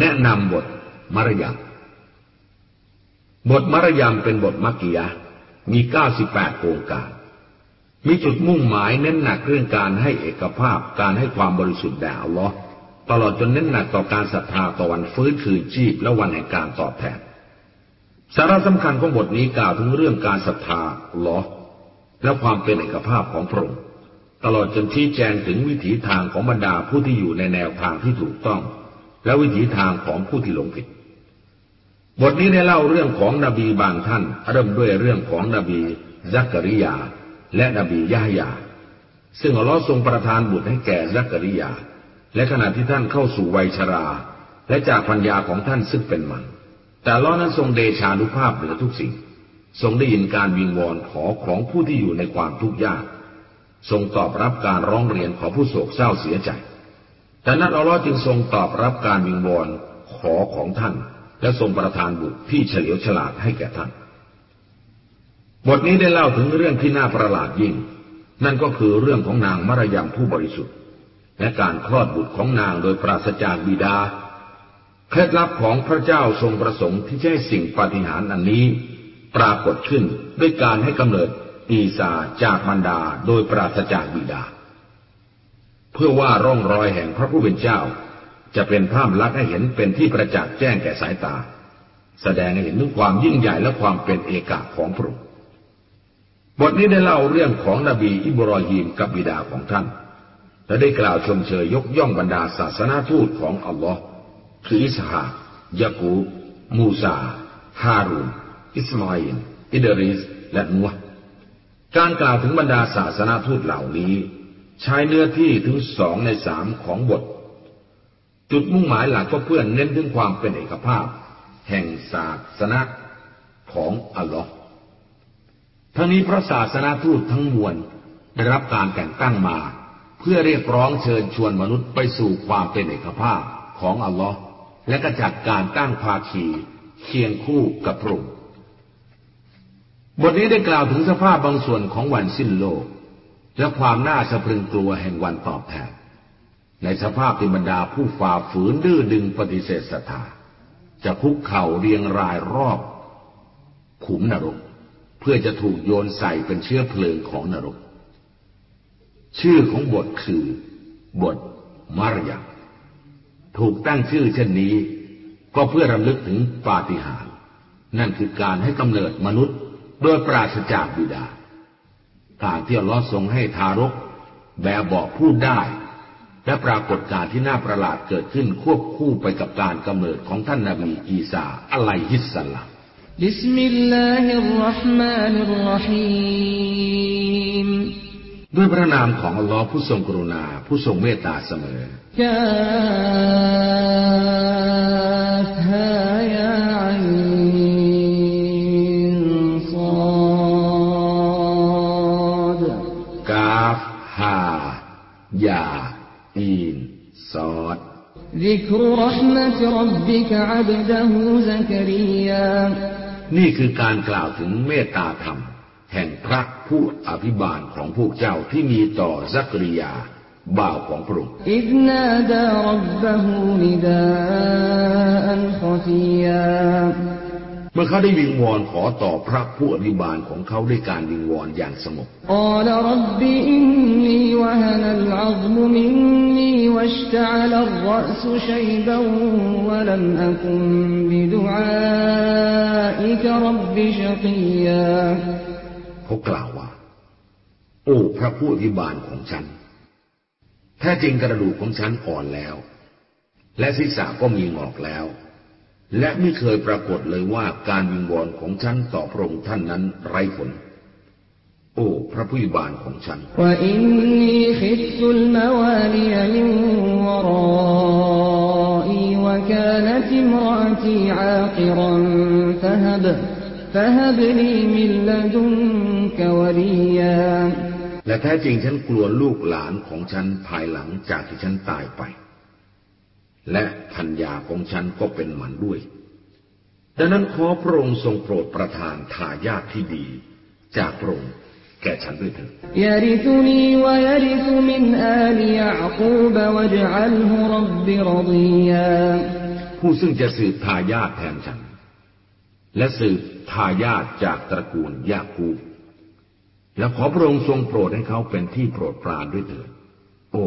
แนะนำบทมารยามบทมารยามเป็นบทมักกิยะมี98โครงการ มีจุดมุ่งหมายเน้นหนักเรื่องการให้เอกภาพ การให้ความบริสุทธิ์แด่อัลลอฮ์ตลอดจนเน้นหนักต่อการศรัทธาต่อวันฟื้นคืนชีพและวันแห่งการตอบแทน สาระสำคัญของบทนี้กล่าวถึงเรื่องการศรัทธาอัลลอฮ์และความเป็นเอกภาพของพระองค์ตลอดจนชี้แจงถึงวิถีทางของบรรดาผู้ที่อยู่ในแนวทางที่ถูกต้อง และวิถีทางของผู้ที่หลงผิด บทนี้ได้เล่าเรื่องของนบีบางท่าน เริ่มด้วยเรื่องของนบีซักริยา และนบียะฮยา ซึ่งอัลลอฮ์ทรงประทานบุตรให้แก่ซักริยา และขณะที่ท่านเข้าสู่วัยชรา และจากพัญญาของท่านซึ่งเป็นมัน แต่ล้อนั้นทรงเดชานุภาพเหนือทุกสิ่ง ทรงได้ยินการวิงวอนขอของผู้ที่อยู่ในความทุกข์ยาก ทรงตอบรับการร้องเรียนของผู้โศกเศร้าเสียใจ แต่นั้นอัลลอฮ์จึงทรงตอบรับการวิงวอนขอของท่าน และทรงประทานบุตรที่เฉลียวฉลาดให้แก่ท่าน บทนี้ได้เล่าถึงเรื่องที่น่าประหลาดยิ่ง นั่นก็คือเรื่องของนางมารยามผู้บริสุทธิ์ และการคลอดบุตรของนางโดยปราศจากบิดาเคล็ดลับของพระเจ้าทรงประสงค์ที่จะให้สิ่งปาฏิหาริย์อันนี้ ปรากฏขึ้นด้วยการให้กำเนิดอีสาจากบรรดาโดยปราศจากบิดา พื่อว่าร่องรอยแห่งพระผู้เป็นเจ้า จะเป็นภาพลักษณ์ให้เห็นเป็นที่ประจักษ์แจ้งแก่สายตา แสดงให้เห็นถึงความยิ่งใหญ่และความเป็นเอกะของพระองค์บทนี้ได้เล่าเรื่องของนบีอิบรอฮีมกับบิดาของท่าน และได้กล่าวชมเชยยกย่องบรรดาศาสนาทูตของอัลลอฮ์คืออิสฮายากูมูซา ฮารูนอิสมาอินอิดริสและนัวการกล่าวถึงบรรดาศาสนาทูตเหล่านี้ ใช้เนื้อที่ถึงสองในสามของบท จุดมุ่งหมายหลักก็เพื่อเน้นถึงความเป็นเอกภาพ แห่งศาสนาของอัลลอฮ์ทั้งนี้พระศาสนาทูตทั้งมวลได้รับการแต่งตั้งมา เพื่อเรียกร้องเชิญชวนมนุษย์ไปสู่ความเป็นเอกภาพของอัลลอฮ์และกระจัดการตั้งภาคีเคียงคู่กับพระองค์บทนี้ได้กล่าวถึงสภาพบางส่วนของวันสิ้นโลก และความน่าสะพรึงกลัวแห่งวันตอบแทน ในสภาพที่บรรดาผู้ฝ่าฝืนดื้อดึงปฏิเสธศรัทธาจะคุกเข่าเรียงรายรอบ ขุมนรก เพื่อจะถูกโยนใส่เป็นเชื้อเพลิงของนรก ชื่อของบทคือบทมารยาถูกตั้งชื่อเช่นนี้ ก็เพื่อรำลึกถึงปาฏิหาริย์นั่นคือการให้กำเนิดมนุษย์โดยปราศจากบิดา การที่อัลลอฮ์ทรงให้ทารก แบบบอกพูดได้ และปรากฏการที่น่าประหลาดเกิดขึ้นควบคู่ไปกับการกำเนิดของท่านนาบีอีสาอะลัยฮิสสลามบิสมิลลาฮิรราะห์มานิรราะฮีมด้วยพระนามของอัลลอฮ์ผู้ทรงกรุณาผู้ทรงเมตตาเสมอกาฮายา ذكر رحمة ربك عبده زكريا นี่คือการกล่าวถึงเมตตาธรรม แห่งพระผู้อภิบาลของพวกเจ้าที่มีต่อซักริยา บ่าวของพระองค์อิ ดนาดารับ ه นิดาอันขฟียามื่อเขาได้วิงวอนขอต่อพระผู้อภิบาลของเขาด้วยการวิงวอนอย่างสงบเขากล่าวว่า โอ้ พระผู้อภิบาลของฉัน แท้จริงกระดูกของฉันอ่อนแล้ว และศีรษะก็มีงอกแล้ว และไม่เคยปรากฏเลยว่าการวิงวอนของฉันต่อพระองค์ท่านนั้นไร้ผล โอ้ พระผู้บานของฉันและแท้จริงฉันกลัวลูกหลานของฉันภายหลังจากที่ฉันตายไป และพัญญาของฉันก็เป็นหมันด้วย ดังนั้นขอพระองค์ทรงโปรดประทานทายาทที่ดี จากพระองค์แก่ฉันด้วยเถิดยาริธุนีวยาริธุมินอาลียาคูบวะจัลฮุรับบิรดียาผู้ซึ่งจะสืบทายาทแทนฉัน และสืบทายาทจากตระกูลยาคูบและขอพระองค์ทรงโปรดให้เขาเป็นที่โปรดปรานด้วยเถิด โอ้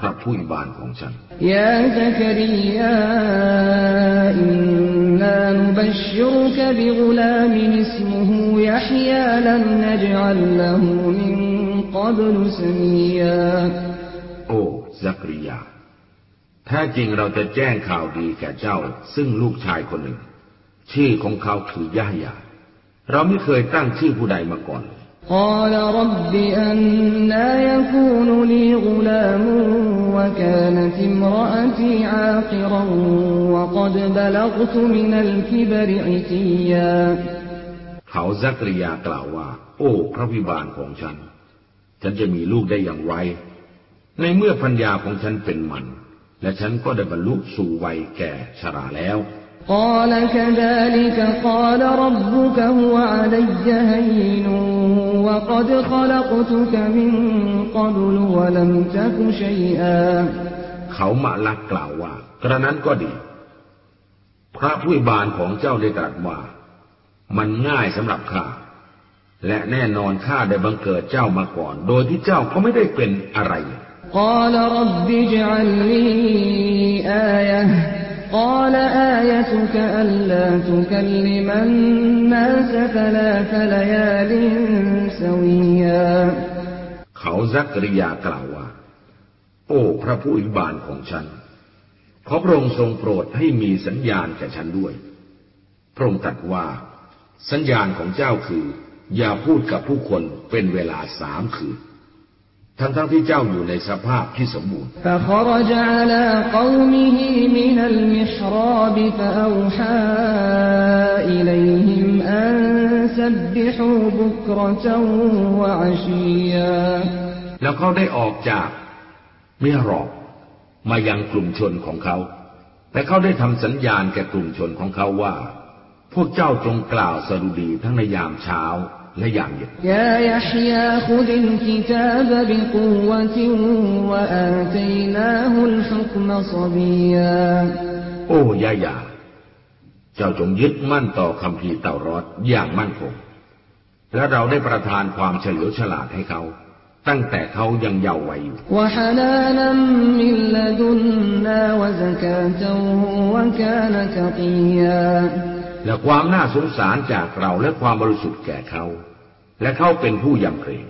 พระผู้บานของฉัน ยาซักริยาอินนานุบัชรุกบิกุลามินสมุฮูยะฮิยาลันนจอัลละหูมินกับลุสมียาโอ้ซักริยาแท้จริงเราจะแจ้งข่าวดีแก่เจ้า ซึ่งลูกชายคนหนึ่ง ชื่อของเขาคือยะฮยาเราไม่เคยตั้งชื่อผู้ใดมาก่อน قال رب أنا يكون لي غلام وكانت امرأتي عاقرا وقد بلغت من الكبر عتيا เขาซักริยากล่าวว่า โอ้ พระวิบาลของฉัน ฉันจะมีลูกได้อย่างไร ในเมื่อพัญญาของฉันเป็นมัน และฉันก็ได้บรรลุสู่วัยแก่ชราแล้ว قال كذلك قال ربك هو علي هين وقد خلقتك من قبل ولم تك شيئا เขามาลักกล่าวว่า กระนั้นก็ดี พระผู้บานของเจ้าได้ตรัสว่า มันง่ายสำหรับข้า และแน่นอนข้าได้บังเกิดเจ้ามาก่อน โดยที่เจ้าก็ไม่ได้เป็นอะไร قال رب اجعل لي آية قال آيتك ألا تكلم الناس ثلاث ليال سويا เขาซักริยากล่าวว่า โอ้ พระผู้อิบานของฉัน ขอพระองค์ทรงโปรดให้มีสัญญาณแก่ฉันด้วย พระองค์ตรัสว่า สัญญาณของเจ้าคือ อย่าพูดกับผู้คนเป็นเวลาสามคืน ทั้งๆทที่เจ้าอยู่ในสภาพที่สมบูรณ์แล้วเขาได้ออกจากเมียรอกมายังกลุ่มชนของเขา แต่เขาได้ทำสัญญาณแก่กลุ่มชนของเขาว่า พวกเจ้าจงกล่าวสรุดีทั้งในยามเช้า และอย่างเดียวยายาฮิยาคุดินกิตาบบิกุวะติวะอาตัยนาฮุลฮุกมะซบียาโอ้ยายาเจ้าจงยึดมั่นต่อคำพีเต่ารอดอย่างมั่นคง และเราได้ประทานความเฉลียวฉลาดให้เขาตั้งแต่เขายังเยาว์วัยอยู่ และความน่าสงสารจากเราและความบริสุทธิ์แก่เขา และเขาเป็นผู้ยำเกรง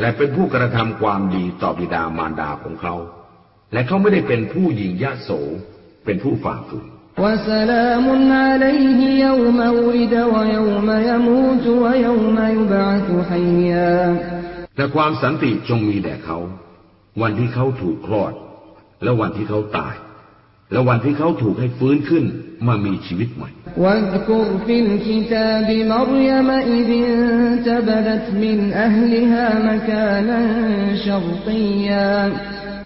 และเป็นผู้กระทำความดีต่อบิดามารดาของเขา และเขาไม่ได้เป็นผู้หญิงยะโส เป็นผู้ฝ่าฝืนและความสันติจงมีแด่เขา วันที่เขาถูกคลอด และวันที่เขาตาย และวันที่เขาถูกให้ฟื้นขึ้นมามีชีวิตใหม่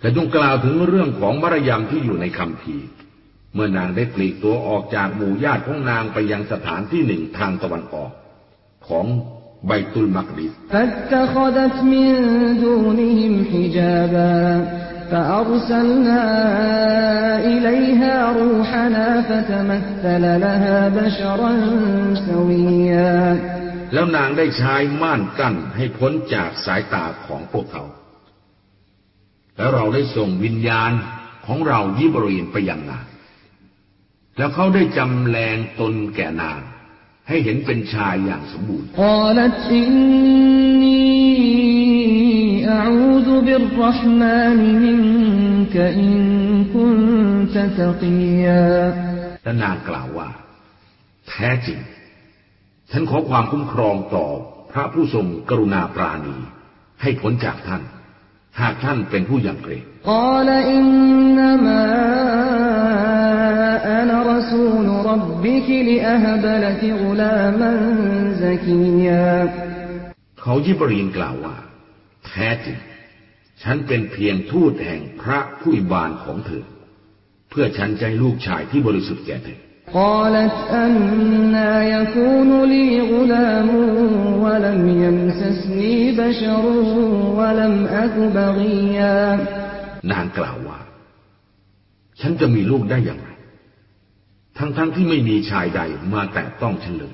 และจงกล่าวถึงเรื่องของมารยามที่อยู่ในคำพีเมื่อนางได้ปลีกตัวออกจากหมู่ญาติของนางไปยังสถานที่หนึ่งทางตะวันออก ของ บตุลมักดิส فاتخذت من دونهم حجابا فأرسلنا إليها روحنا فتمثل لها بشرا سويا แล้วนางได้ใช้ม่านกั้นให้พ้นจากสายตาของพวกเขา แล้วเราได้ส่งวิญญาณของเรายิบรีนไปยังนางแล้วเขาได้จำแรงตนแก่นาง ให้เห็นเป็นชายอย่างสมบูรณ์และนางกล่าวว่า แท้จริง ฉันขอความคุ้มครองต่อพระผู้ทรงกรุณาปราณี ให้พ้นจากท่าน หากท่านเป็นผู้ยำเกรง เขายิบรีนกล่าวว่า แท้จริง ฉันเป็นเพียงทูตแห่งพระผู้บานของเธอ เพื่อฉันใจลูกชายที่บริสุทธิ์แก่เธอ قالت أنا يكون لي غلام ولم يمسسني بشر ولم أك بغيا นางกล่าวว่า ฉันจะมีลูกได้อย่างไร ทั้งๆทที่ไม่มีชายใดมาแตะต้องฉันเลย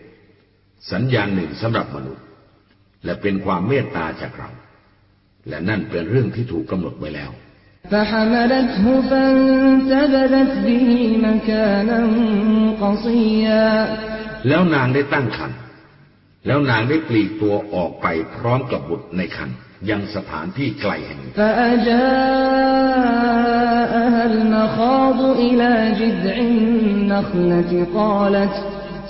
สัญญาณหนึ่งสำหรับมนุษย์ และเป็นความเมตตาจากเรา และนั่นเป็นเรื่องที่ถูกกำหนดไว้แล้ว فحملته فانتبذت به مكانا قصيا แล้วนางได้ตั้งคัน แล้วนางได้ปลีกตัวออกไปพร้อมกับบุตรในคัน ยังสถานที่ไกลแห่งหนึ่ง فأجاءها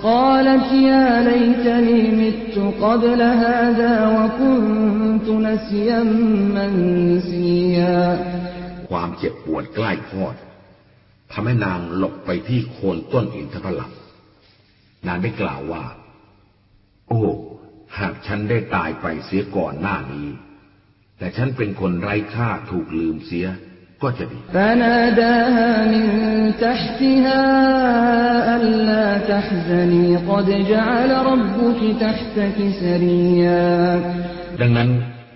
المخاض إلى جذع النخلة قالت قالت يا ليتني مت قبل هذا وكنت نسيا منسيا ความเจ็บปวดใกล้คลอดทำให้นางหลบไปที่โคนต้นอินทผลัมนางได้กล่าวว่า โอ้ หากฉันได้ตายไปเสียก่อนหน้านี้ แต่ฉันเป็นคนไร้ค่าถูกลืมเสีย ก็จะดีดังนั้น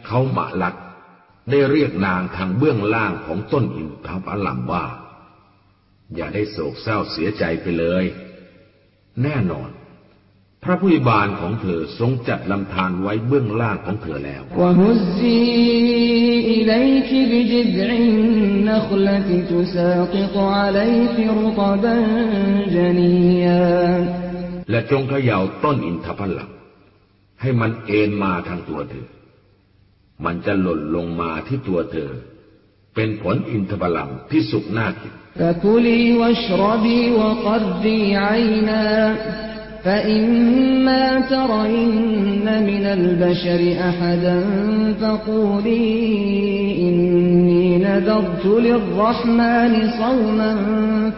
เขาหมาลัก ได้เรียกนางทางเบื้องล่างของต้นอินทผลัมว่า อย่าได้โศกเศร้าเสียใจไปเลย แน่นอน พระผู้บาลของเธอทรงจัดลำธารไว้เบื้องล่างของเธอแล้ว และจงเขย่าต้นอินทผลัมให้มันเอ็นมาทางตัวเธอ มันจะหล่นลงมาที่ตัวเธอ เป็นผลอินทผลัมที่สุกน่ากิน فكلي واشربي وقري عينا فإما ترين من البشر أحدا فقولي إني نذرت للرحمن صوما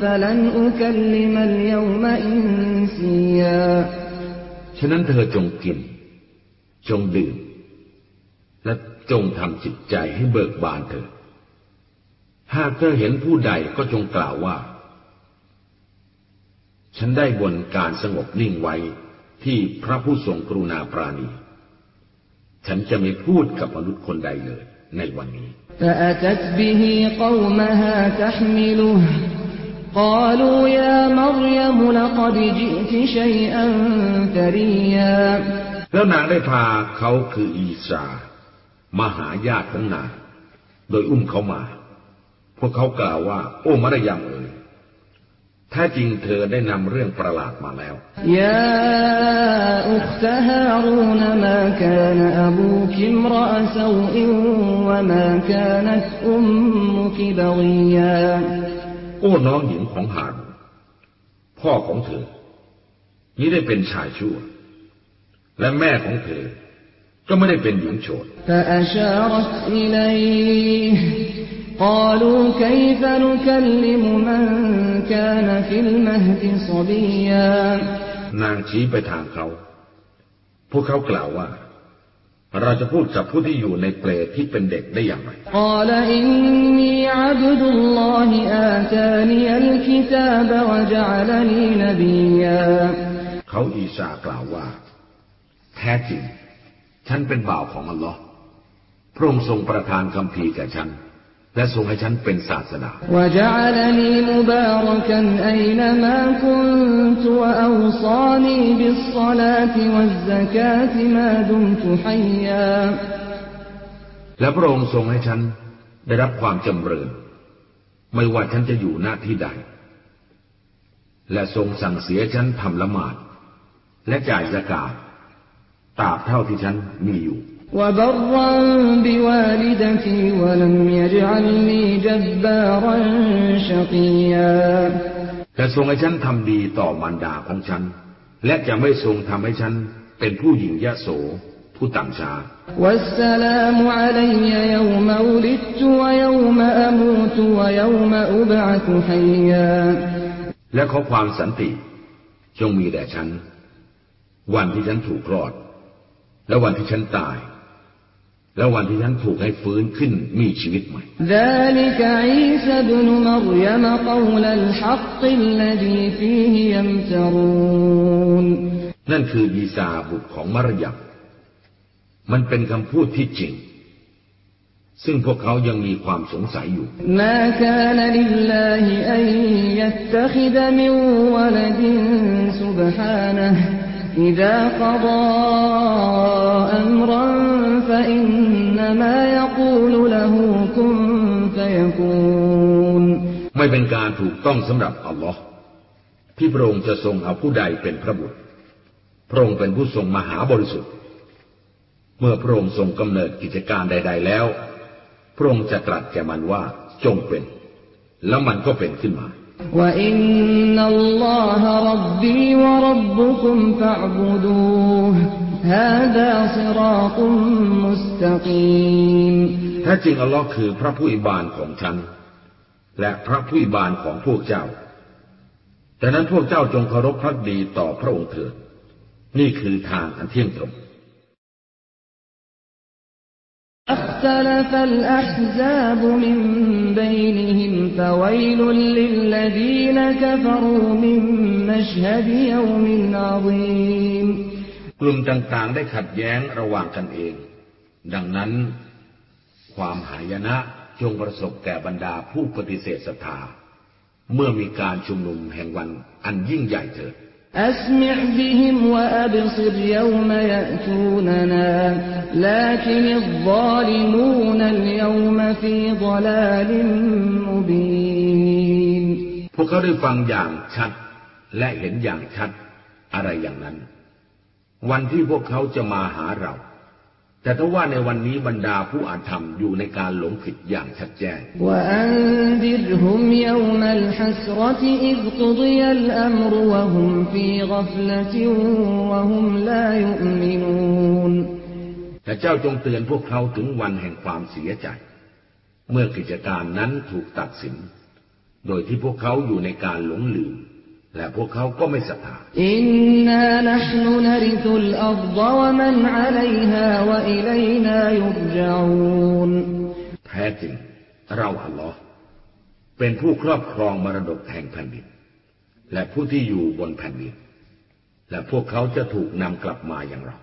فلن أكلم اليوم إنسيا ฉะนั้นเธอจงกิน จงดื่ม และจงทำจิตใจให้เบิกบานเถิดหากเธอเห็นผู้ใดก็จงกล่าวว่า ฉันได้บนการสงบนิ่งไว้ที่พระผู้ทรงกรุณาปราณี ฉันจะไม่พูดกับมนุษย์คนใดเลยในวันนี้ فأتت به قومها تحمله قالوا يا مريم لقد جئت شيئا فريا แล้วนางได้พาเขาคืออีสามาหาญาติของนางโดยอุ้มเขามา พวกเขากล่าวว่า โอ้มารยามเอ๋ย ถ้าจริงเธอได้นำเรื่องประหลาดมาแล้ว ยาอุคตฮารูนมากานอบูกิมรอสวอินวมากานอุมมุกิบวียาโอ้น้องหญิงของหานพ่อของเธอ นี้ได้เป็นชายชั่ว และแม่ของเธอ ก็ไม่ได้เป็นหญิงโฉด قالوا كيف نكلم من كان في المهد صبيا นางชี้ไปทางเขา พวกเขากล่าวว่า เราจะพูดกับผู้ที่อยู่ในเปลที่เป็นเด็กได้อย่างไร قال إني عبد الله آتاني الكتاب وجعلني نبيا เขาอีสากล่าวว่า แท้จริง ฉันเป็นบ่าวของอัลลอฮ์พระองค์ทรงประทานคำพีร์แก่ฉัน และทรงให้ฉันเป็นศาสดาและพระองค์ทรงให้ฉันได้รับความจำเริญ ไม่ว่าฉันจะอยู่หน้าที่ใด และทรงสั่งเสียฉันทำละหมาด และจ่ายสกาตตราบเท่าที่ฉันมีอยู่ وبرا بوالدتي ولم يجعلني جبارا شقيا จะทรงให้ฉันทำดีต่อมารดาของฉัน และจะไม่ทรงทำให้ฉันเป็นผู้หญิงยะโสผู้ต่ำช้า والسلام علي يوم ولدت ويوم أموت ويوم أبعث حيا และขอความสันติ จงมีแด่ฉัน วันที่ฉันถูกคลอด และวันที่ฉันตาย แล้ววันที่ท่านถูกให้ฟื้นขึ้นมีชีวิตใหม่นั่นคือยีซาบุตรของมารยัมมันเป็นคำพูดที่จริง ซึ่งพวกเขายังมีความสงสัยอยู่มาการลิลลาฮิอันยัตตคิดมิวลดินสุบฮานะอิดาคดาอัมรัน ไม่เป็นการถูกต้องสำหรับอัลลอฮ์ที่พระองค์จะทรงเอาผู้ใดเป็นพระบุตร พระองค์เป็นผู้ทรงมหาบริสุทธิ์ เมื่อพระองค์ทรงกำเนิดกิจการใด ๆ แล้ว พระองค์จะตรัสแก่มันว่าจงเป็น แล้วมันก็เป็นขึ้นมาว่าอินนัละ هذا صراط مستقيم แท้จริงอัลลอฮ์คือพระผู้อิบานของฉัน และพระผู้อิบานของพวกเจ้าดังนั้นพวกเจ้าจงเคารพพักดีต่อพระองค์เถิด นี่คือทางอันเที่ยงตรง اختلف الأحزاب من بينهم فويل للذين كفروا من مشهد يوم عظيم กลุ่มต่างๆ ได้ขัดแย้งระหว่างกันเอง ดังนั้น ความหายนะจงประสบแก่บรรดาผู้ปฏิเสธศรัทธา เมื่อมีการชุมนุมแห่งวันอันยิ่งใหญ่เถิด أسمع بهم وأبصر يوم يأتوننا لكن الظالمون اليوم في ضلال مبين พวกเขาได้ฟังอย่างชัด และเห็นอย่างชัดอะไรอย่างนั้น วันที่พวกเขาจะมาหาเรา แต่ถ้าว่าในวันนี้บรรดาผู้อาธรรมอยู่ในการหลงผิดอย่างชัดแจ้งแต่เจ้าจงเตือนพวกเขาถึงวันแห่งความเสียใจ เมื่อกิจการนั้นถูกตัดสิน โดยที่พวกเขาอยู่ในการหลงลืม และพวกเขาก็ไม่ศรัทธาอินนานะห์นุนริซุลอัฎฎวะมันอะลัยฮาวะอิลัยนายุรจูนแท้จริง เราอัลลอฮ์เป็นผู้ครอบครองมรดกแห่งแผ่นดิน และผู้ที่อยู่บนแผ่นดินและพวกเขาจะถูกนำกลับมาอย่างเรา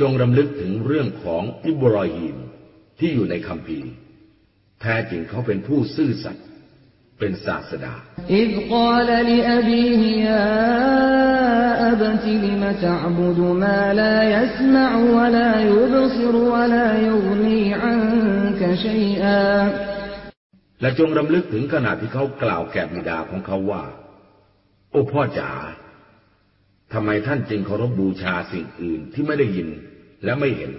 จงรำลึกถึงเรื่องของอิบรอฮีมที่อยู่ในคำพีแท้จริงเขาเป็นผู้ซื่อสัตย์เป็นศาสดาอิบกาลลิอบีฮิยาอบติลิมตะบุดมาลายัสมะวะลายุบซิรวะลายุนีอันกะชัยอาและจงรำลึกถึงขณะที่เขากล่าวแก่บิดาของเขาว่า โอ้พ่อจ๋า ทำไมท่านจึงเคารพบบูชาสิ่งอื่นที่ไม่ได้ยินและไม่เห็น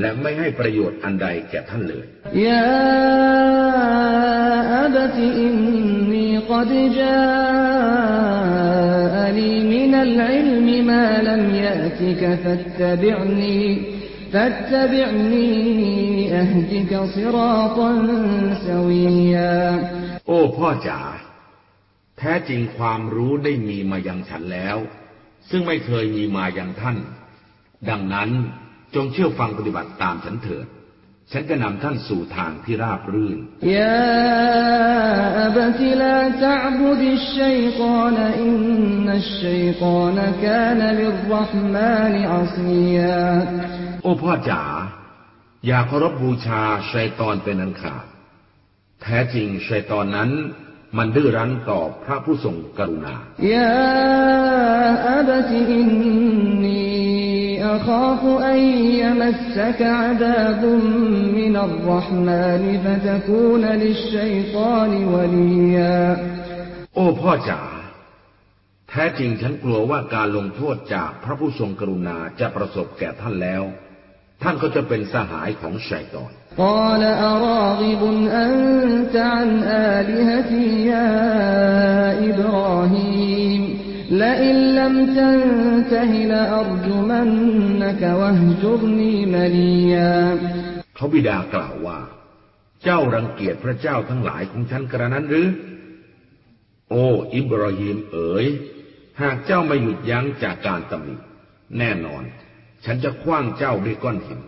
และไม่ให้ประโยชน์อันใดแก่ท่านเลยيا أبت إني قد جاءني من العلم ما لم يأتك فاتبعني فاتبعني أهدك صراطاวียาโอ้พ่อจ๋าแท้จริงความรู้ได้มีมายังฉันแล้ว ซึ่งไม่เคยมีมาอย่างท่าน ดังนั้นจงเชื่อฟังปฏิบัติตามฉันเถิด ฉันจะนำท่านสู่ทางที่ราบรื่นยาบตลาตะบุดิชัยกอนอินนัชัยกอนกานลิรห์มานิอัสมียาโอพ่อจ๋า อย่าเคารพบูชาชัยตอนเป็นอันขาด แท้จริงชัยตอนนั้น มันดื้อรั้นต่อพระผู้ทรงกรุณา يا أبت إني أخاف أن يمسك عذاب من الرحمن فتكون للشيطان ولياโอ้พ่อจ๋า แท้จริงฉันกลัวว่าการลงโทษจากพระผู้ทรงกรุณาจะประสบแก่ท่านแล้ว ท่านก็จะเป็นสหายของชัยตอนเขาบิดากล่าวว่า เจ้ารังเกียจพระเจ้าทั้งหลายของฉันกระนั้นหรือ โอ้อิบราฮิมเอ๋ย หากเจ้าไม่หยุดยั้งจากการตำหนิแน่นอน ฉันจะคว้างเจ้าด้วยก้อนหิน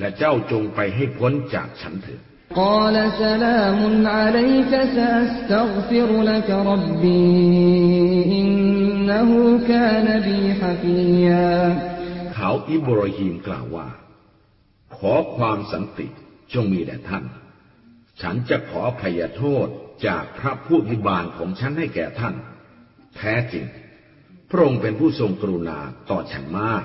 และเจ้าจงไปให้พ้นจากฉันเถิดเขาอิบรอฮีมกล่าวว่า ขอความสันติจงมีแด่ท่าน ฉันจะขอพยโทษจากพระผู้อิบาลของฉันให้แก่ท่าน แท้จริง พระองค์เป็นผู้ทรงกรุณาต่อฉันมาก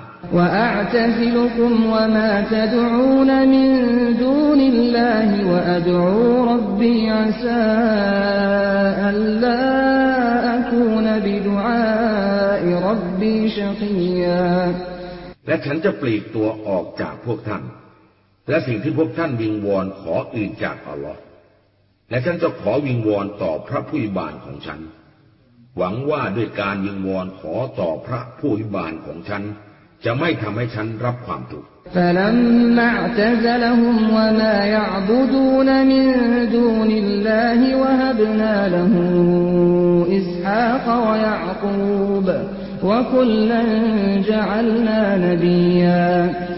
และฉันจะปลีกตัวออกจากพวกท่าน และสิ่งที่พวกท่านวิงวอนขออื่นจากอัลลอฮ์และฉันจะขอวิงวอนต่อพระผู้บานของฉัน หวังว่าด้วยการยิงวอนขอต่อพระผู้วิบาลของฉัน จะไม่ทำให้ฉันรับความทุกข์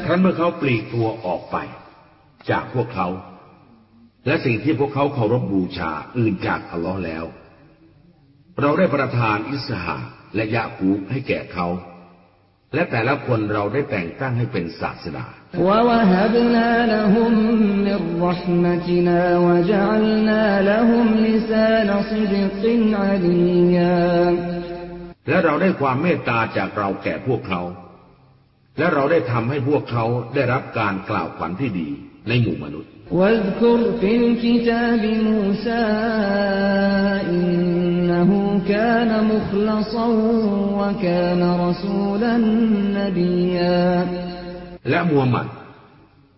ครั้นเมื่อเขาปลีกตัวออกไป จากพวกเขา และสิ่งที่พวกเขาเคารพบบูชาอื่นจากอัลลอฮ์แล้ว เราได้ประทานอิสหาและยะกูให้แก่เขา และแต่ละคนเราได้แต่งตั้งให้เป็นศาสดาและเราได้ความเมตตาจากเราแก่พวกเขา และเราได้ทำให้พวกเขาได้รับการกล่าวขวัญที่ดีในหมู่มนุษย์ واذكر في الكتاب موسى إنه كان مخلصا وكان رسولا نبيا และมูฮัมหมัด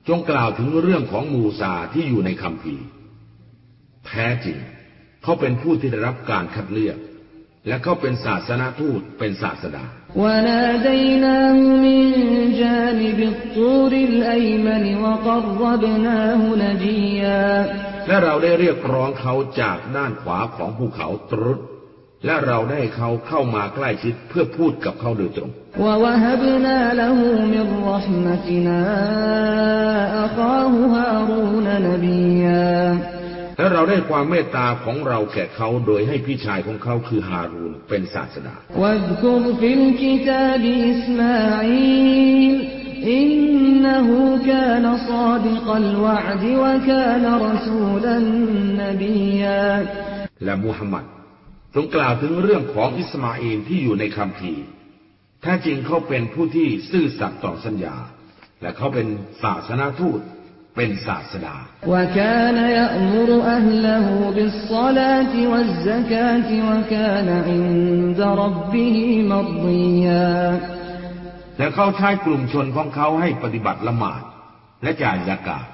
จงกล่าวถึงเรื่องของมูซาที่อยู่ในคัมภีร์แท้จริง เขาเป็นผู้ที่ได้รับการคัดเลือก และเขาเป็นศาสนาทูตเป็นศาสดา وناديناه من جانب الطور الأيمن وقربناه نجيا และเราได้เรียกร้องเขาจากด้านขวาของภูเขาตรุษและเราได้เขาเข้ามาใกล้ชิดเพื่อพูดกับเขาโดยตรง ووهبنا له من และเราได้ความเมตตาของเราแก่เขาโดยให้พี่ชายของเขาคือฮารูนเป็นศาสดาและมุฮัมมัดทรงกล่าวถึงเรื่องของอิสมาอินที่อยู่ในคำพีถ้าจริงเขาเป็นผู้ที่ซื่อสัตย์ต่อสัญญา และเขาเป็นศาสนาทูต เป็นศาสดา وكان يأمر أهله بالصلاة والزكاة وكان عند ربه مرضيا และเขาใช้กลุ่มชนของเขาให้ปฏิบัติละหมาด และจ่ายยากาศ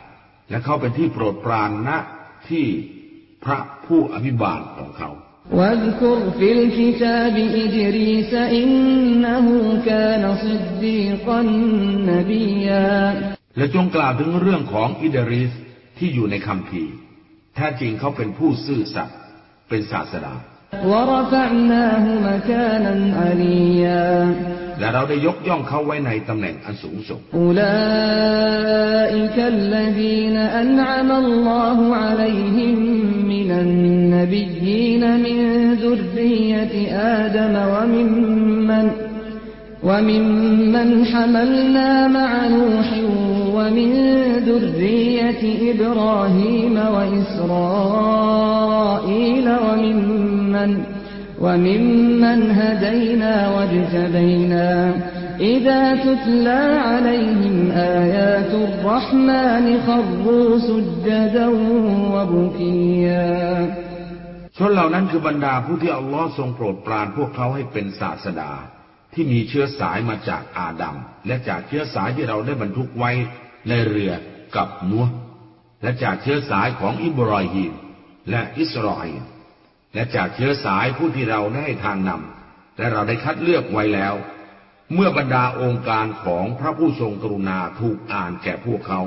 และเขาเป็นที่โปรดปรานณที่พระผู้อภิบาลของเขา واذكر في الكتاب إدريس إنه كان صديقا نبيا และจงกล่าวถึงเรื่องของอิดริสที่อยู่ในคัมภีร์แท้จริงเขาเป็นผู้ซื่อสัตย์เป็นศาสดา ورفعناه مكانا عليا และเราได้ยกย่องเขาไว้ในตำแหน่งอันสูงส่ง أولئك الذين أنعم الله عليهم من النبيين من ذرية آدم وممن وممن حملنا مع نوح ومن ذرية إبراهيم وإسرائيل وممن وممن هدينا واجتبينا إذا تتلى عليهم آيات الرحمن خروا سجدا وبكيا ชนเหล่านั้นคือบรรดาผู้ที่อัลลอฮ์ทรงโปรดปรานพวกเขาให้เป็นศาสดา ที่มีเชื้อสายมาจากอาดัมและจากเชื้อสายที่เราได้บรรทุกไว้ ในเรือกับนัวและจากเชื้อสายของอิบรอฮีมและอิสราเอลและจากเชื้อสายผู้ที่เราได้ให้ทางนำและเราได้คัดเลือกไว้แล้ว เมื่อบรรดาองค์การของพระผู้ทรงกรุณาถูกอ่านแก่พวกเขา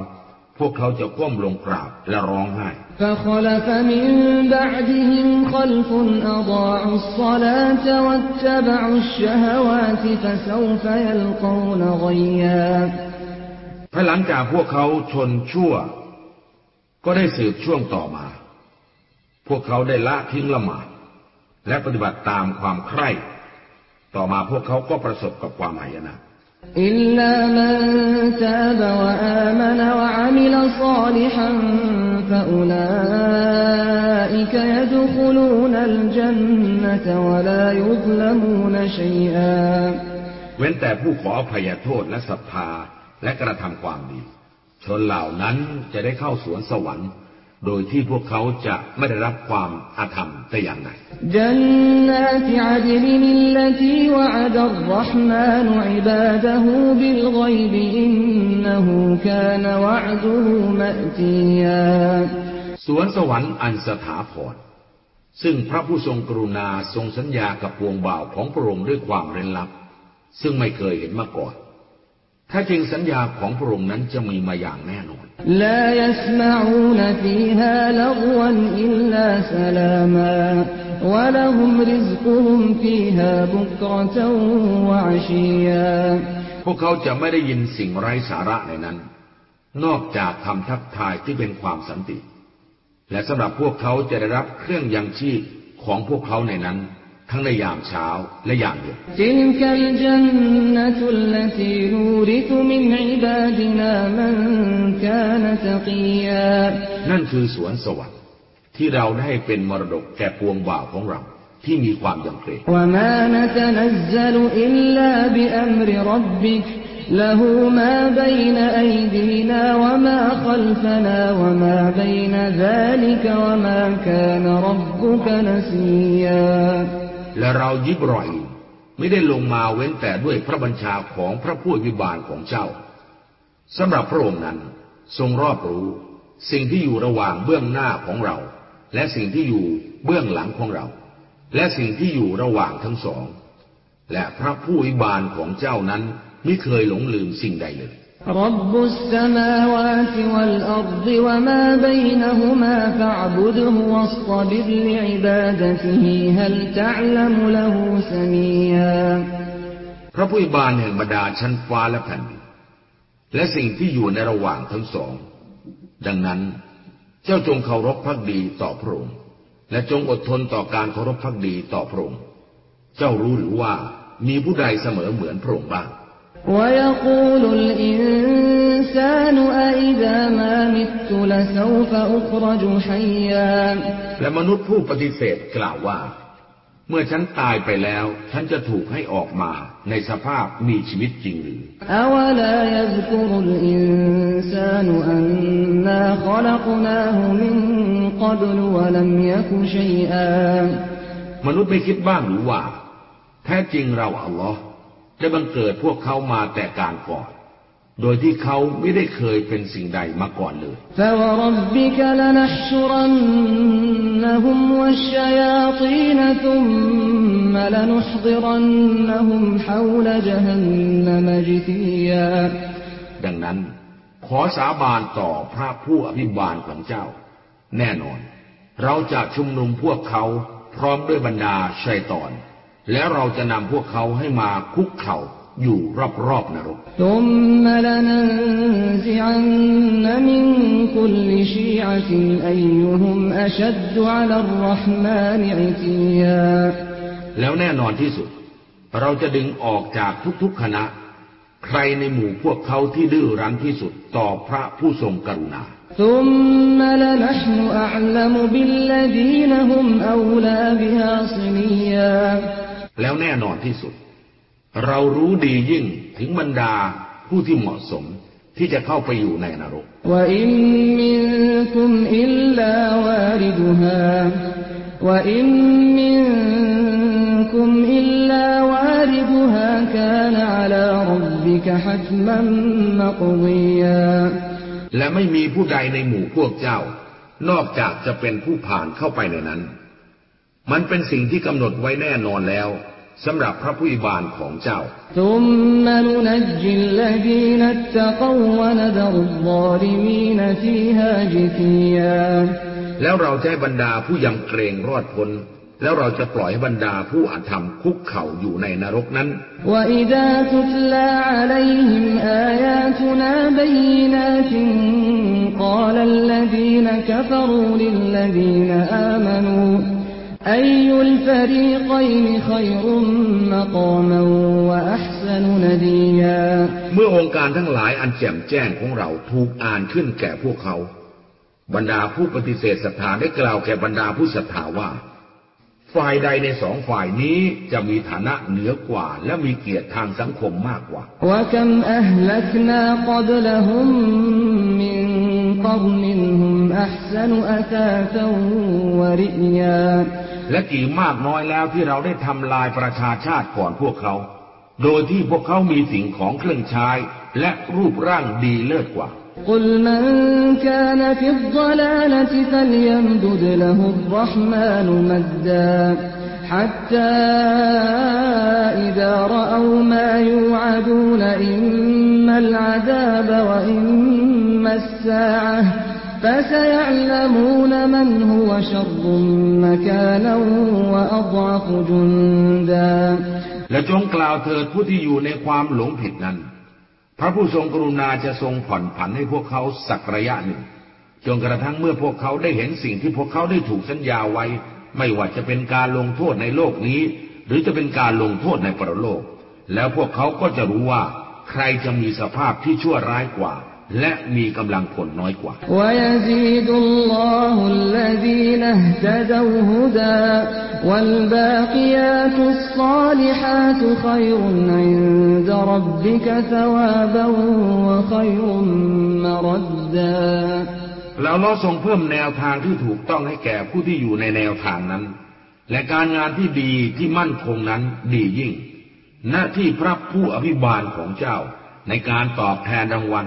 พวกเขาจะก้มลงกราบและร้องไห้ ฟะ ภายหลังจากพวกเขาชนชั่ว ก็ได้สืบช่วงต่อมา พวกเขาได้ละทิ้งละหมาดและปฏิบัติตามความใคร่ต่อมาพวกเขาก็ประสบกับความหายนะอิลลามันตาบวะอามนวะอามิลศอลิฮันฟะอุลาอิกยดุคลูนัลจันนะวะลายุซลมูนชัยอาเว้นแต่ผู้ขออภัยโทษและศรัทธา และกระทำความดี ชนเหล่านั้นจะได้เข้าสวนสวรรค์โดยที่พวกเขาจะไม่ได้รับความอาธรรมแต่อย่างใดจันนนสวนสวรรค์อันสถาพรซึ่งพระผู้ทรงกรุณาทรงสัญญากับวงบ่าวของพระองค์ด้วยความเร้นลับ ซึ่งไม่เคยเห็นมาก่อน ถ้าจริงสัญญาของพระองค์นั้นจะมีมาอย่างแน่นอน لا يسمعون فيها لغوا إلا سلاما ولهم رزقهم فيها بكرة وعشيا พวกเขาจะไม่ได้ยินสิ่งไร้สาระในนั้น นอกจากคำทักทายที่เป็นความสันติ และสำหรับพวกเขาจะได้รับเครื่องยังชีพของพวกเขาในนั้น ทั้งในยามเช้าและยามเย็น تلك الجنة التي نورث من عبادنا من كان تقيا นั่นคือสวนสวรรค์ที่เราได้เป็นมรดกแก่ปวงบ่าวของเรา ที่มีความยำเกรง وما نتنزل إلا بأمر ربك له ما بين أيدينا وما خلفنا وما بين ذلك وما كان ربك نسيا และเรายิบรอยไม่ได้ลงมาเว้นแต่ด้วยพระบัญชาของพระผู้อภิบาลของเจ้าสำหรับพระองค์นั้นทรงรอบรู้ สิ่งที่อยู่ระหว่างเบื้องหน้าของเรา และสิ่งที่อยู่เบื้องหลังของเรา และสิ่งที่อยู่ระหว่างทั้งสอง และพระผู้อภิบาลของเจ้านั้นไม่เคยหลงลืมสิ่งใดเลย رب السماوات والأرض وما بينهما فاعبده واصطبر لعبادته هل تعلم له سميا พระผู้อภิบาลแห่งบรรดาชั้นฟ้าและแผ่นดินและสิ่งที่อยู่ในระหว่างทั้งสอง ดังนั้น เจ้าจงเคารพพักดีต่อพระองค์และจงอดทนต่อการเคารพพักดีต่อพระองค์เจ้ารู้หรือว่ามีผู้ใดเสมอเหมือนพระองค์บ้าง ويقول الإنسان أإذا ما مت لسوف أخرج حيا และมนุษย์ผู้ปฏิเสธกล่าวว่า เมื่อฉันตายไปแล้ว ฉันจะถูกให้ออกมาในสภาพมีชีวิตจริงหรือ أولا يذكر الإنسان أنا خلقناه من قبل ولم يك شيئا มนุษย์ไม่คิดบ้างหรือว่า แท้จริงเราอัลลอฮ์ ได้บังเกิดพวกเขามาแต่การก่อน โดยที่เขาไม่ได้เคยเป็นสิ่งใดมาก่อนเลย ดังนั้น ขอสาบานต่อพระผู้อภิบาลของเจ้า แน่นอน เราจะชุมนุมพวกเขาพร้อมด้วยบรรดาชัยตอน แล้วเราจะนำพวกเขาให้มาคุกเข่าอยู่รอบๆนรกแล้วแน่นอนที่สุด เราจะดึงออกจากทุกๆคณะ ใครในหมู่พวกเขาที่ดื้อรั้นที่สุดต่อพระผู้ทรงกรุณาและผู้ทรงกราศ แล้วแน่นอนที่สุด เรารู้ดียิ่งถึงบรรดาผู้ที่เหมาะสมที่จะเข้าไปอยู่ในนรกและไม่มีผู้ใดในหมู่พวกเจ้า นอกจากจะเป็นผู้ผ่านเข้าไปในนั้น มันเป็นสิ่งที่กำหนดไว้แน่นอนแล้วสำหรับพระผู้อิบานของเจ้า ثم ننجي الذين اتقوا ونذر الظالمين فيها جثيا แล้วเราจะให้บรรดาผู้ยำเกรงรอดพ้น แล้วเราจะปล่อยให้บรรดาผู้อธรรมคุกเข่าอยู่ในนรกนั้น وإذا تتلى عليهم آياتنا بينات قال الذين كفروا للذين آمنوا أي الفريقين خير مقاما وأحسن نديا เมื่อองค์การทั้งหลายอันแจ่มแจ้งของเราถูกอ่านขึ้นแก่พวกเขา บรรดาผู้ปฏิเสธศรัทธาได้กล่าวแก่บรรดาผู้ศรัทธาว่า ฝ่ายใดในสองฝ่ายนี้จะมีฐานะเหนือกว่า และมีเกียรติทางสังคมมากกว่า وكم أهلكنا قبلهم من قرن هم أحسن أثاثا ورئيا และกี่มากน้อยแล้วที่เราได้ทำลายประชาชาติก่อนพวกเขา โดยที่พวกเขามีสิ่งของเครื่องใช้ และรูปร่างดีเลิศกว่า قل من كان في الضلالة فليمدد له الرحمن مدا حتى إذا رأوا ما يوعدون إما العذاب وإما الساعة فسيعلمون من هو شر مكانا وأضعف جندا และจงกล่าวเถิดผู้ที่อยู่ในความหลงผิดนั้น พระผู้ทรงกรุณาจะทรงผ่อนผันให้พวกเขาสักระยะหนึ่ง จนกระทั่งเมื่อพวกเขาได้เห็นสิ่งที่พวกเขาได้ถูกสัญญาไว้ ไม่ว่าจะเป็นการลงโทษในโลกนี้ หรือจะเป็นการลงโทษในปรโลก แล้วพวกเขาก็จะรู้ว่า ใครจะมีสภาพที่ชั่วร้ายกว่า และมีกำลังผลน้อยกว่า ويزيد الله الذين اهتدوا هدى والباقيات الصالحات خير عند ربك ثوابا وخير مردا แล้วเราทรงเพิ่มแนวทางที่ถูกต้องให้แก่ผู้ที่อยู่ในแนวทางนั้น และการงานที่ดีที่มั่นคงนั้นดียิ่ง หน้าที่พระผู้อภิบาลของเจ้า ในการตอบแทนรางวัล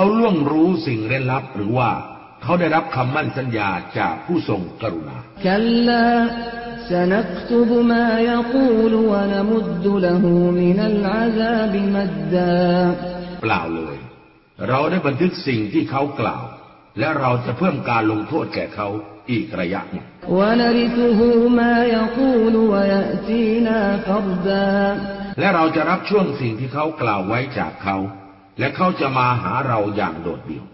เขาล่วงรู้สิ่งเร้นลับหรือว่าเขาได้รับคำมั่นสัญญาจากผู้ทรงกรุณาเปล่าเลย เราได้บันทึกสิ่งที่เขากล่าว และเราจะเพิ่มการลงโทษแก่เขาอีกระยะหนึ่งและเราจะรับช่วงสิ่งที่เขากล่าวไว้จากเขา และเขาจะมาหาเราอย่างโดดเดี่ยว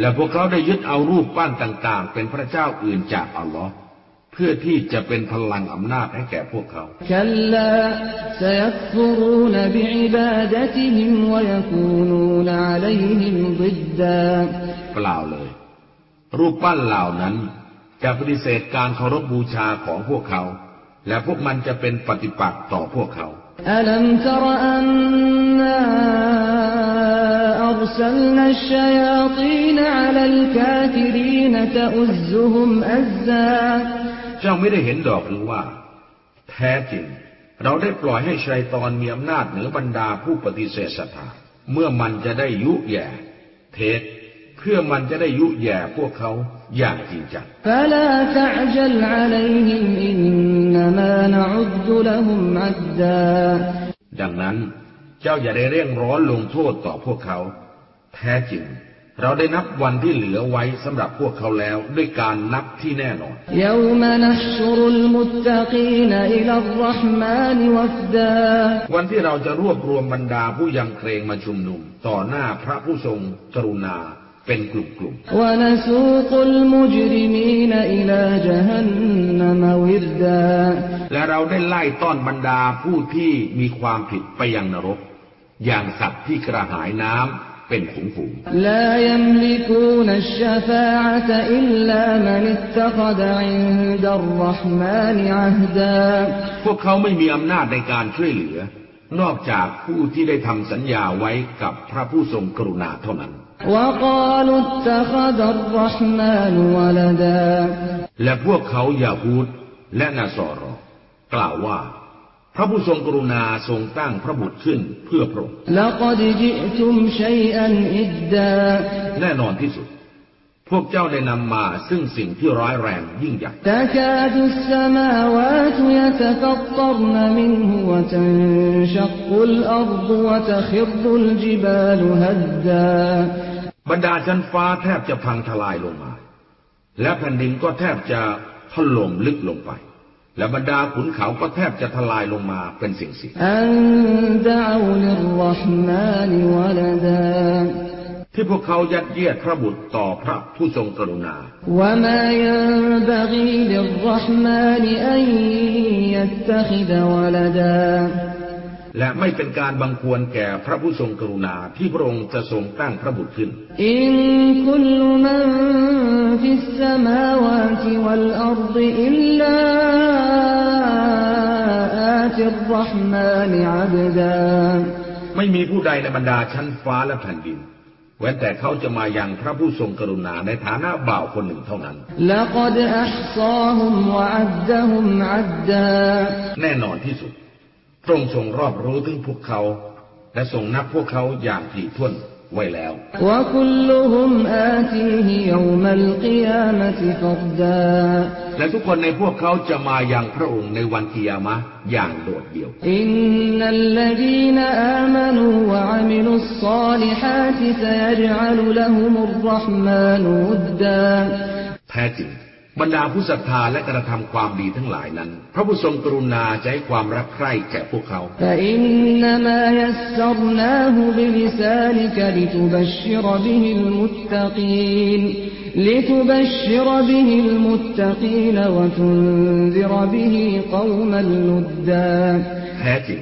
และพวกเขาได้ยึดเอารูปปั้นต่างๆ เป็นพระเจ้าอื่นจากอัลลอฮ์เพื่อที่จะเป็นพลังอำนาจให้แก่พวกเขา เปล่าเลย รูปปั้นเหล่านั้น จะปฏิเสธการเคารพบบูชาของพวกเขา และพวกมันจะเป็นปฏิปักษ์ต่อพวกเขาเจ้าไม่ได้เห็นดอกหรือว่า แท้จริง เราได้ปล่อยให้ชัยตอนมีอำนาจเหนือบรรดาผู้ปฏิเสธศรัทธาเมื่อมันจะได้ยุแย่เทศ เพื่อมันจะได้ยุแย่พวกเขาอย่างจริงจังดังนั้นเจ้าอย่าได้เร่งร้อนลงโทษต่อพวกเขา แท้จริง เราได้นับวันที่เหลือไว้สำหรับพวกเขาแล้วด้วยการนับที่แน่นอนวันที่เราจะรวบรวมบรรดาผู้ยังเกรงมาชุมนุม ต่อหน้าพระผู้ทรงกรุณา เป็นกลุ่มกลุ่มและเราได้ไล่ต้อนบรรดาผู้ที่มีความผิดไปยังนรก อย่างสัตว์ที่กระหายน้ำเป็นฝูงฝูงพวกเขาไม่มีอำนาจในการช่วยเหลือ นอกจากผู้ที่ได้ทำสัญญาไว้กับพระผู้ทรงกรุณาเท่านั้น และพวกเขายาฮูดและนาสอรกล่าวว่า พระผู้ทรงกรุณาทรงตั้งพระบุตรขึ้นเพื่อพระองค์แน่นอนที่สุดพวกเจ้าได้นำมาซึ่งสิ่งที่ร้ายแรงยิ่งใหญ่ บรรดาชั้นฟ้าแทบจะพังทลายลงมา และแผ่นดินก็แทบจะถล่มลึกลงไป และบรรดาขุนเขาก็แทบจะทลายลงมาเป็นสิ่งสิ่งที่พวกเขายัดเยียดพระบุตรต่อพระผู้ทรงกรุณา และ และไม่เป็นการบังควรแก่พระผู้ทรงกรุณาที่พระองค์จะทรงตั้งพระบุตรขึ้น อินคุลมันฟิสสมาวาติวัลอัรฎอิลลาอาติรรห์มานอับดาไม่มีผู้ใดในบรรดาชั้นฟ้าและแผ่นดินเว้นแต่เขาจะมาอย่างพระผู้ทรงกรุณาในฐานะบ่าวคนหนึ่งเท่านั้น แน่นอนที่สุด พระองค์ทรงรอบรู้ถึงพวกเขา และทรงนับพวกเขาอย่างถี่ถ้วนไว้แล้ว และทุกคนในพวกเขาจะมาอย่างพระองค์ในวันกิยามะอย่างโดดเดี่ยวแท้จริง บรรดาผู้ศรัทธาและกระทำความดีทั้งหลายนั้น พระผู้ทรงกรุณาจะให้ความรักใคร่แก่พวกเขาแท้จริง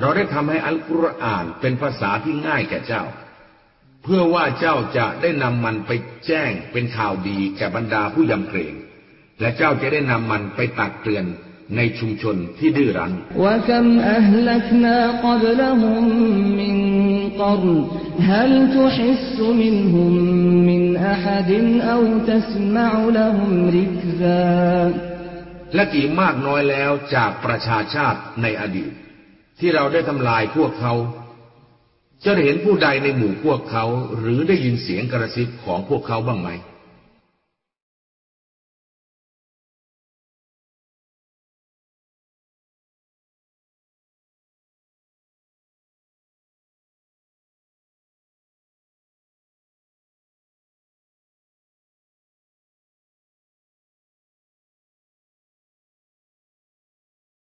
เราได้ทำให้อัลกุรอานเป็นภาษาที่ง่ายแก่เจ้า เพื่อว่าเจ้าจะได้นำมันไปแจ้งเป็นข่าวดีแก่บรรดาผู้ยำเกรง และเจ้าจะได้นำมันไปตักเตือนในชุมชนที่ดื้อรั้นและกี่มากน้อยแล้วจากประชาชาติในอดีต ที่เราได้ทำลายพวกเขา จะได้เห็นผู้ใดในหมู่พวกเขา หรือได้ยินเสียงกระซิบของพวกเขาบ้างไหม